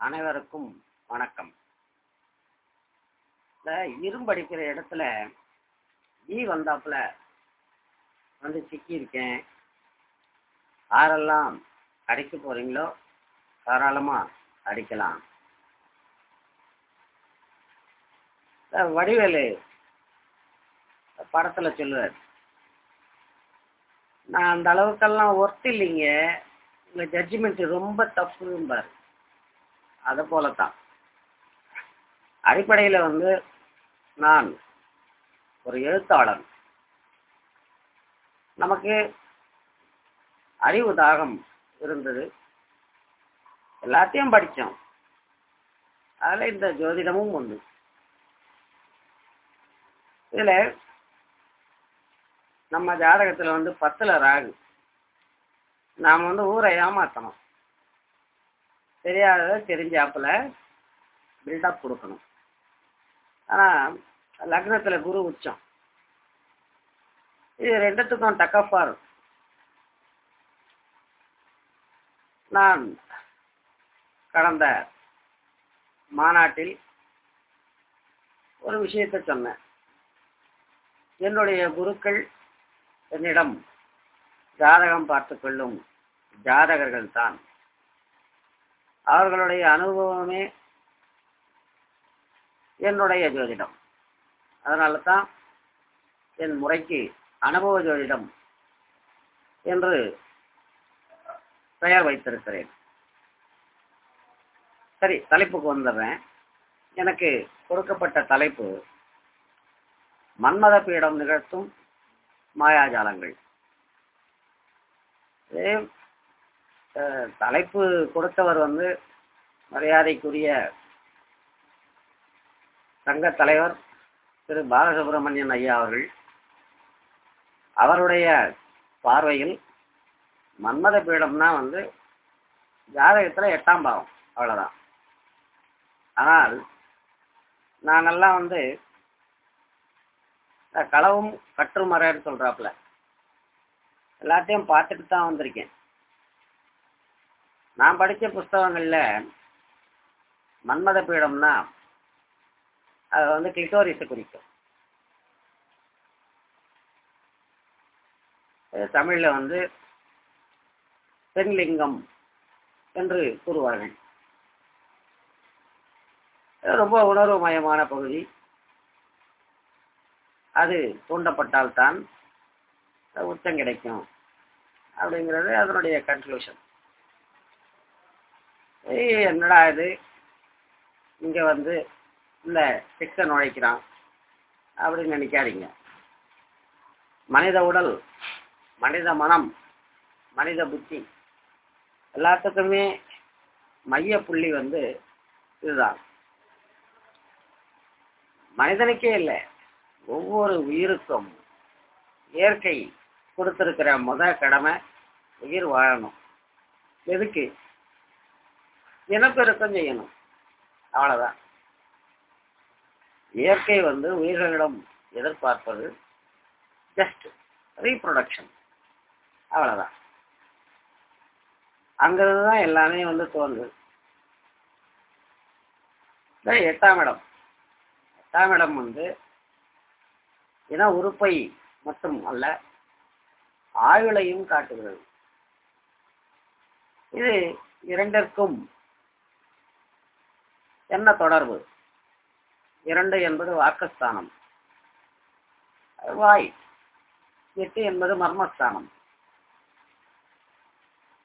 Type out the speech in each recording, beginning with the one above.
அனைவருக்கும் வணக்கம். இந்த இரும்படிக்கிற இடத்துல ஈ வந்தாப்புல வந்து சிக்கியிருக்கேன். யாரெல்லாம் அடிக்க போறீங்களோ தாராளமா அடிக்கலாம். வடிவேலு படத்துல சொல்லுவார் நான் அந்த அளவுக்கெல்லாம் ஒர்த் இல்லைங்க. உங்க ஜட்ஜ்மெண்ட் ரொம்ப தப்பும்பார் அதை போலத்தான். அடிப்படையில் வந்து நான் ஒரு எழுத்தாளன். நமக்கு அறிவு தாகம் இருந்தது. எல்லாத்தையும் படித்தோம். அதில் இந்த ஜோதிடமும் ஒன்று இதில் நம்ம ஜாதகத்தில் வந்து பத்தில் ராகு. நாம் வந்து ஊரை ஏமாற்றணும் தெரியாததை தெரிஞ்சாப்புல பில்டப் கொடுக்கணும். ஆனால் லக்னத்தில் குரு உச்சம். இது ரெண்டுத்துக்கும் தக்கப்பார் நான் கடந்த மாநாட்டில் ஒரு விஷயத்தை சொன்னேன். என்னுடைய குருக்கள் என்னிடம் ஜாதகம் பார்த்து கொள்ளும் ஜாதகர்கள் தான் அவர்களுடைய அனுபவமே என்னுடைய ஜோதிடம். அதனால தான் என் முறைக்கு அனுபவ ஜோதிடம் என்று பெயர் வைத்திருக்கிறேன். சரி தலைப்புக்கு வந்துடுறேன். எனக்கு கொடுக்கப்பட்ட தலைப்பு மன்மத பீடம் நிகழ்த்தும் மாயாஜாலங்கள். தலைப்பு கொடுத்தவர் வந்து மரியாதைக்குரிய சங்க தலைவர் திரு. பாலசுப்ரமணியன் ஐயா அவர்கள். அவருடைய பார்வையில் மன்மத பீடம்னா வந்து ஜாதகத்தில் எட்டாம் பாவம். அவ்வளோதான் ஆனால் நாங்கெல்லாம் வந்து களவும் கற்றுமறைன்னு சொல்கிறாப்புல எல்லாத்தையும் பார்த்துட்டு தான் வந்திருக்கேன். நான் படித்த புஸ்தகங்களில் மன்மத பீடம்னா அது வந்து கிளிட்டோரிஸை குறிக்கும். தமிழில் வந்து பெண்லிங்கம் என்று கூறுவார்கள். ரொம்ப உணர்வுமயமான பகுதி. அது தூண்டப்பட்டால்தான் உச்சம் கிடைக்கும் அப்படிங்கிறது அதனுடைய கன்க்ளூஷன் என்னடா இது? இங்கே வந்து இந்த சிக்க நுழைக்கிறான். அப்படின்னு நினைக்காதீங்க. மனித உடல் மனித மனம் மனித புத்தி எல்லாத்துக்குமே மைய புள்ளி வந்து இதுதான். மனிதனுக்கே இல்லை ஒவ்வொரு உயிருக்கும் இயற்கை கொடுத்துருக்கிற முத கடமை உயிர் வாழணும். எதுக்கு? இனப்பெருக்கம் செய்யணும். அவ்வளவுதான். இயற்கை வந்து உயிர்களிடம் எதிர்பார்ப்பது ஜஸ்ட் ரீப்ரொடக்ஷன் அவ்வளவுதான். அங்கிருந்து தான் எல்லாமே வந்து தோன்றுது. எட்டாம் இடம். எட்டாம் இடம் வந்து இன உறுப்பை மட்டும் அல்ல ஆயுளையும் காட்டுகிறது. இது இரண்டிற்கும் என்ன தொடர்பு? இரண்டு என்பது வாக்குஸ்தானம். வாய். எட்டு என்பது மர்மஸ்தானம்.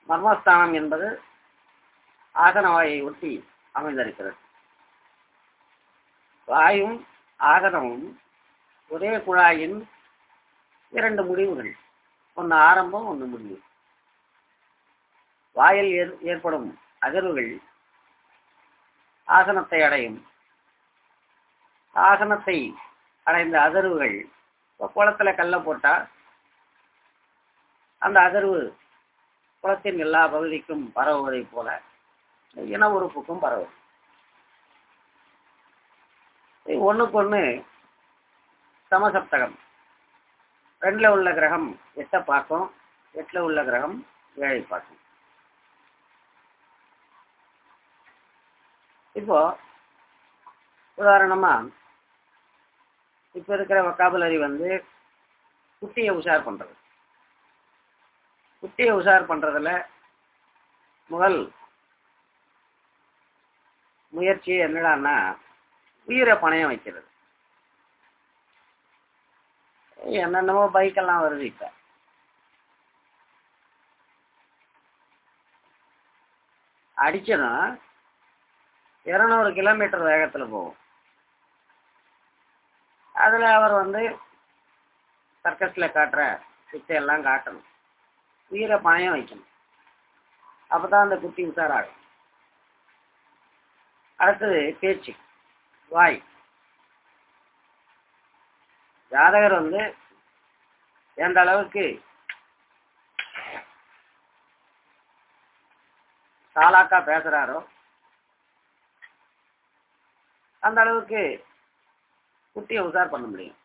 மர்மஸ்தானம் என்பது ஆகனவாயை ஒட்டி அமைந்திருக்கிறது. வாயும் ஆகனமும் ஒரே குழாயின் இரண்டு முடிவுகள். ஒன்று ஆரம்பம் ஒன்று முடிவு. வாயில் ஏற்படும் அகர்வுகள் ஆசனத்தை அடையும். ஆசனத்தை அடைந்த அதிர்வுகள் குளத்துல கல்ல போட்டா அந்த அதிர்வு குளத்தின் எல்லா பகுதிக்கும் பரவுவதை போல இன உறுப்புக்கும் பரவும். ஒண்ணுக்கு ஒன்று சமசப்தகம். ரெண்டுல உள்ள கிரகம் எட்டை பார்க்கும் எட்டுல உள்ள கிரகம் ஏழை பார்க்கும். இப்போ உதாரணமா இப்ப இருக்கிற வக்காபுலரி வந்து குட்டியை உஷார் பண்றது. குட்டியை உஷார் பண்றதுல முதல் முயற்சி என்னடான்னா உயிரை பணையம் வைக்கிறது. என்னென்னமோ பைக்கெல்லாம் வருது இப்ப. அடிச்சதும் இருநூறு கிலோமீட்டர் வேகத்துல போகும். அதுல அவர் வந்து சர்க்கஸில் காட்டுற குச்சையெல்லாம் காட்டணும். உயிரை பணையம் வைக்கணும். அப்பதான் அந்த குட்டி உஷாராகும். அடுத்தது பேச்சு வாய். ஜாதகர் வந்து எந்த அளவுக்கு சாலாக்கா பேசுறாரோ அந்த அளவுக்கு குட்டியை உசார் பண்ண முடியும்.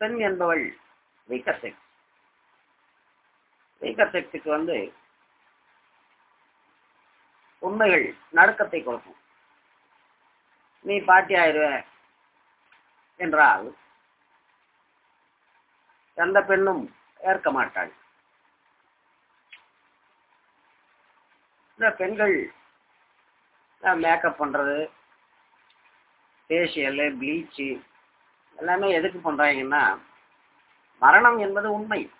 பெண் என்பவள் வீக்கர் செக்ஸ் வீக்கர் செக்ஸுக்கு வந்து உண்மைகள் நடுக்கத்தை கொடுக்கும். நீ பாட்டி ஆயிடுவ என்றால் எந்த பெண்ணும் ஏற்க மாட்டாள். இந்த பெண்கள் மேக்கப் பண்றது ஃபேஷியலு ப்ளீச்சு எல்லாமே எதுக்கு பண்றாங்கன்னா மரணம் என்பது உண்மை.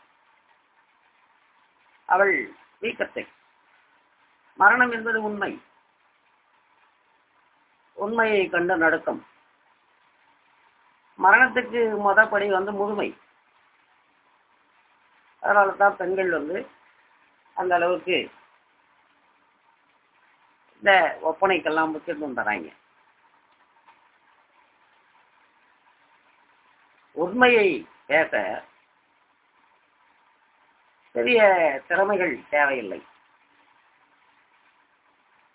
அவள் வீக்கத்தை. மரணம் என்பது உண்மை. உண்மையை கண்டு நடுக்கம். மரணத்துக்கு முதப்படி வந்து முதுமை. அதனால தான் பெண்கள் வந்து அந்த அளவுக்கு இந்த ஒப்பனைக்கெல்லாம் முக்கியத்துவம் தராங்க. உண்மையை பேச பெரிய திறமைகள் தேவையில்லை.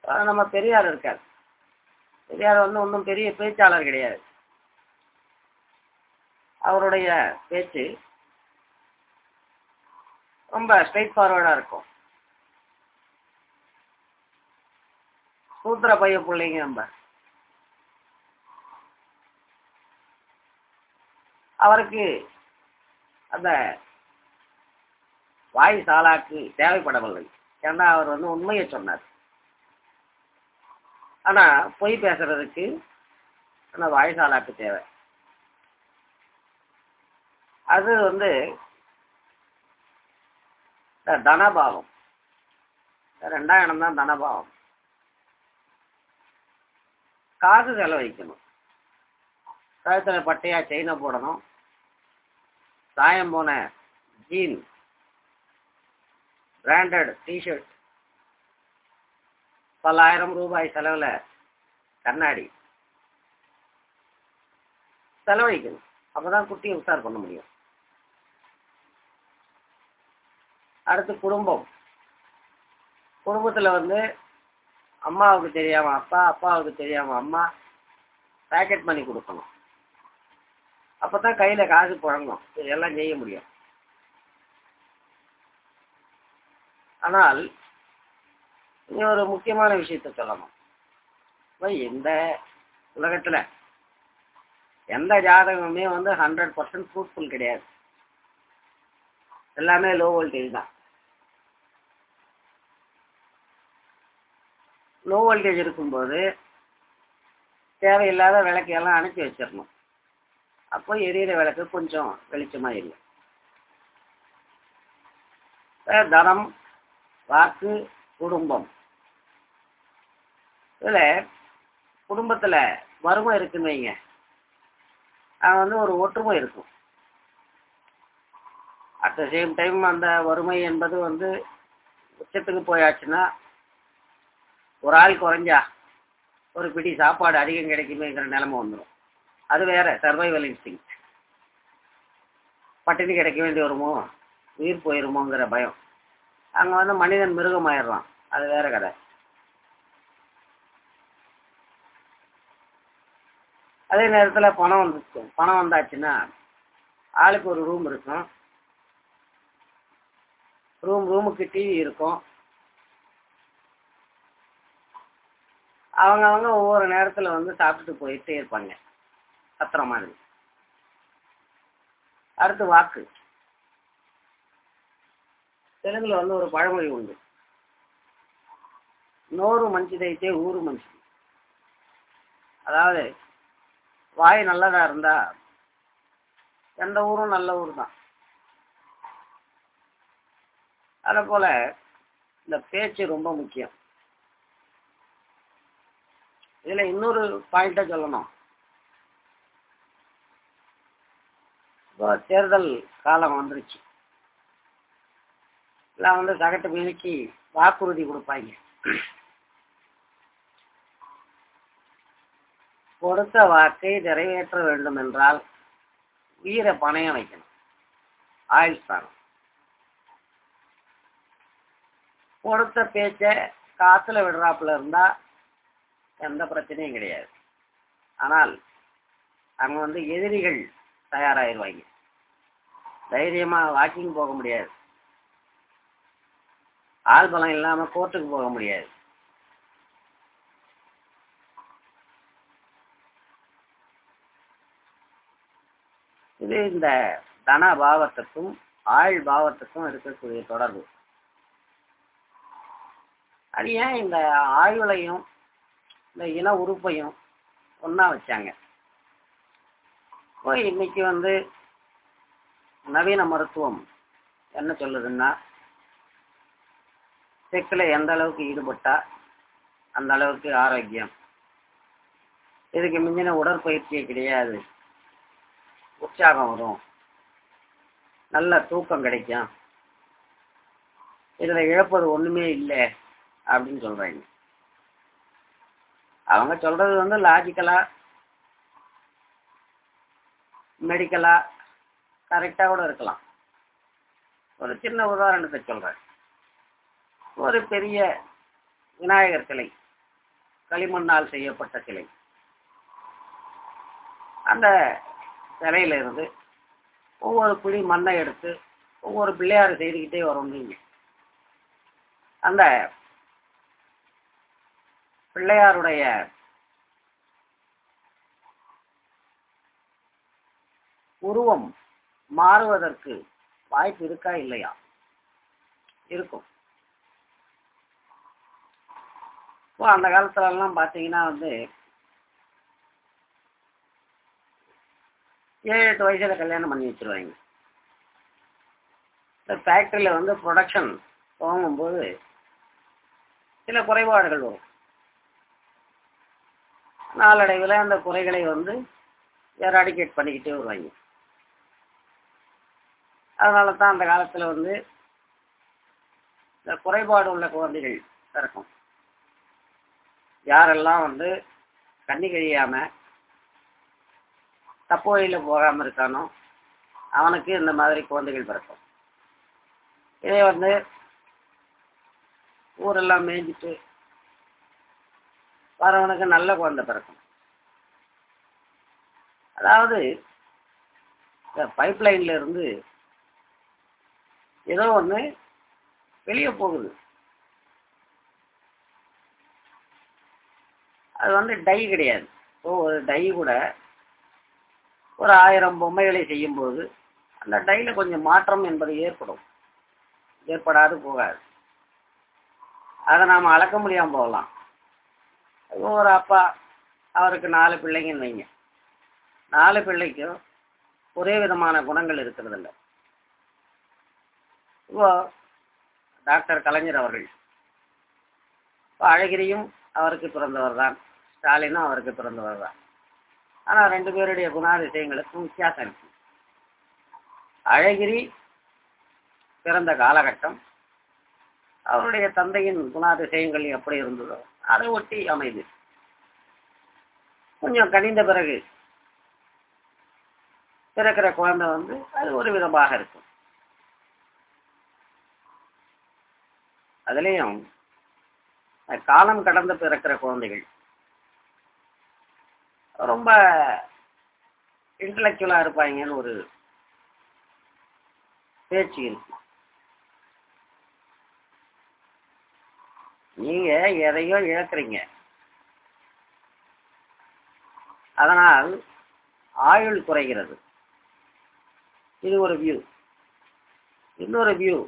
நம்ம பெரியார் இருக்கார். பெரியார் வந்து ஒன்றும் பெரிய பேச்சாளர் கிடையாது. அவருடைய பேச்சு ரொம்ப ஸ்ட்ரைட் ஃபார்வர்டா இருக்கும். சூத்திர பைய பிள்ளைங்க நம்ம. அவருக்கு அந்த வாய் சாலாக்கு தேவைப்படவில்லை. ஏன்னா அவர் வந்து உண்மையை சொன்னார். ஆனா பொய் பேசுறதுக்கு அந்த வாய் சாலாக்கு தேவை. அது வந்து தனபாவம். ரெண்டாம் தான் தனபாவம். காசு செலவழிக்கணும். கழுத்தில் பட்டையா செயினை போடணும். சாயம் போன ஜீன் பிராண்டட் டிஷர்ட் பல்லாயிரம் ரூபாய் செலவுல கண்ணாடி. செலவழிக்கணும். அப்பதான் குட்டியை உஷார் பண்ண முடியும். அடுத்து குடும்பம். குடும்பத்துல வந்து அம்மாவுக்கு தெரியாம அப்பா அப்பாவுக்கு தெரியாம அம்மா பேக்கெட் பண்ணி கொடுக்கணும். அப்பதான் கையில காசு புழங்கும். இதெல்லாம் செய்ய முடியும். ஆனால் இங்க ஒரு முக்கியமான விஷயத்த சொல்லணும். இப்ப இந்த உலகத்துல எந்த ஜாதகமுமே வந்து ஹண்ட்ரட் பர்சன்ட் ஃப்ரூட்ஃபுல் கிடையாது. எல்லாமே லோ வோல்டேஜ் தான். லோ வோல்டேஜ் இருக்கும்போது தேவையில்லாத விளக்கையெல்லாம் அணைச்சி வச்சிடணும். அப்போ எரியிற விளக்கு கொஞ்சம் வெளிச்சமாக இல்லை. தனம் வாக்கு குடும்பம். இதில் குடும்பத்தில் வறுமை இருக்குன்னு வைங்க. அது வந்து ஒரு ஒற்றுமை இருக்கும். அட் த சேம் டைம் அந்த வறுமை என்பது வந்து உச்சத்துக்கு போயாச்சுன்னா ஒரு ஆள் குறைஞ்சா ஒரு பிடி சாப்பாடு அதிகம் கிடைக்குமேங்கிற நிலைமை வந்துடும் அது வேற சர்வைவல் இன்ஸ்டிங் பட்டினி கிடைக்க வேண்டி வருமோ? உயிர் போயிருமோங்கிற பயம். அங்கே வந்து மனிதன் மிருகம் ஆயிடுறான் அது வேற கதை. அதே நேரத்தில் பணம் வந்துச்சு. பணம் வந்தாச்சுன்னா ஆளுக்கு ஒரு ரூம் இருக்கும். ரூம் ரூமுக்கு டிவி இருக்கும். அவங்க அவங்க ஒவ்வொரு நேரத்துல வந்து சாப்பிட்டு போயிட்டே இருப்பாங்க. கத்துற மாதிரி. அடுத்து வாக்கு. தெலுங்குல வந்து ஒரு பழமொழி உண்டு. நோறு மஞ்சிதைத்தே ஊரு மஞ்சி. அதாவது வாய் நல்லதா இருந்தா எந்த ஊரும் நல்ல ஊர் தான் அதே போல இந்த பேச்சு ரொம்ப முக்கியம். இதுல இன்னொரு பாயிண்ட சொல்லணும். இப்போ தேர்தல் காலம் வந்துருச்சு. எல்லாம் வந்து சகட்டு மினுக்கி வாக்குறுதி கொடுப்பாங்க. கொடுத்த வாக்கை நிறைவேற்ற வேண்டும் என்றால் உயிரை பணையம் வைக்கணும். ஆயுள் ஸ்தானம். கொடுத்த பேச்ச காத்துல விடுறாப்புல இருந்தா எந்த பிரச்சனையும் கிடையாது. ஆனால் அங்க வந்து எதிரிகள் தயாராகிடுவாங்க தைரியமா வாக்கிங் போக முடியாது. ஆள் பலம் இல்லாம கோர்ட்டுக்கு போக முடியாது. இது இந்த தன பாவத்துக்கும் ஆள் பாவத்துக்கும் இருக்கக்கூடிய தொடர்பு. அது ஏன் இந்த ஆயுளையும் இந்த இன உறுப்பையும் ஒன்றா வச்சாங்க. இப்போ இன்னைக்கு வந்து நவீன மருத்துவம் என்ன சொல்லுதுன்னா செக்கில் எந்த அளவுக்கு ஈடுபட்டா அந்த அளவுக்கு ஆரோக்கியம். இதுக்கு மிஞ்சின உடற்பயிற்சியே கிடையாது. உற்சாகம் வரும். நல்ல தூக்கம் கிடைக்கும். இதில் இழப்பது ஒன்றுமே இல்லை அப்படின்னு சொல்கிறாங்க அவங்க சொல்றது வந்து லாஜிக்கலா மெடிக்கலா கரெக்டா கூட இருக்கலாம். ஒரு சின்ன உதாரணத்தை சொல்றேன். ஒரு பெரிய விநாயகர் சிலை களிமண்ணால் செய்யப்பட்ட சிலை. அந்த சிலையில இருந்து ஒவ்வொரு புளி மண்ணை எடுத்து ஒவ்வொரு பிள்ளையார் செய்துக்கிட்டே வரும் நீங்க. அந்த பிள்ளையாருடைய உருவம் மாறுவதற்கு வாய்ப்பு இருக்கா இல்லையா? இருக்கும். இப்போ அந்த காலத்துல எல்லாம் பாத்தீங்கன்னா வந்து ஏழு எட்டு வயசுல கல்யாணம் பண்ணி வச்சிருவாங்க. இந்த ஃபேக்டரியில வந்து ப்ரொடக்ஷன் துவங்கும்போது சில குறைபாடுகள் வரும். நாளடைவில் அந்த குறைகளை வந்து எராடிகேட் பண்ணிக்கிட்டே வருவாங்க. அதனால தான் அந்த காலத்தில் வந்து இந்த குறைபாடு உள்ள குழந்தைகள் பிறக்கும் யாரெல்லாம் வந்து கண்ணி கழியாம தப்பு வழியில் போகாமல் இருக்கானோ அவனுக்கு இந்த மாதிரி குழந்தைகள் பிறக்கும். இதே வந்து ஊரெல்லாம் மேய்ஞ்சிட்டு வரவனுக்கு நல்ல குழந்தை பிறக்கும். அதாவது பைப் லைன்ல இருந்து ஏதோ ஒன்று வெளியே போகுது. அது வந்து டை கிடையாது. இப்போ ஒரு டை கூட ஒரு ஆயிரம் பொம்மைகளை செய்யும்போது அந்த டையில கொஞ்சம் மாற்றம் என்பது ஏற்படும். ஏற்படாது போகாது. அதை நாம் அளக்க முடியாமல் போகலாம். ஒரு அப்பா. அவருக்கு நாலு பிள்ளைங்கன்னு வைங்க. நாலு பிள்ளைக்கும் ஒரே விதமான குணங்கள் இருக்கிறதில்ல. இப்போ டாக்டர் கலைஞர் அவர்கள். இப்போ அழகிரியும் அவருக்கு பிறந்தவர் தான். ஸ்டாலினும் அவருக்கு பிறந்தவர் தான். ஆனால் ரெண்டு பேருடைய குணாதிசயங்களுக்கும் வித்தியாசம் இருக்கு. அழகிரி பிறந்த காலகட்டம் அவருடைய தந்தையின் குணாதிசயங்கள் எப்படி இருந்ததோ அதை ஒட்டி அமைது. கொஞ்சம் கனிந்த பிறகு பிறக்கிற குழந்தை வந்து அது ஒரு விதமாக இருக்கும். அதுலேயும் காலம் கடந்து பிறக்கிற குழந்தைகள் ரொம்ப இன்டலெக்சுவலாக இருப்பாங்கன்னு ஒரு பேச்சு இருக்கும் நீங்க எதையோ இழக்கிறீங்க. அதனால் ஆயுள் குறைகிறது. இது ஒரு வியூ இன்னொரு வியூ